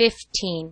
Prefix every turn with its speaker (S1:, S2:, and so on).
S1: fifteen.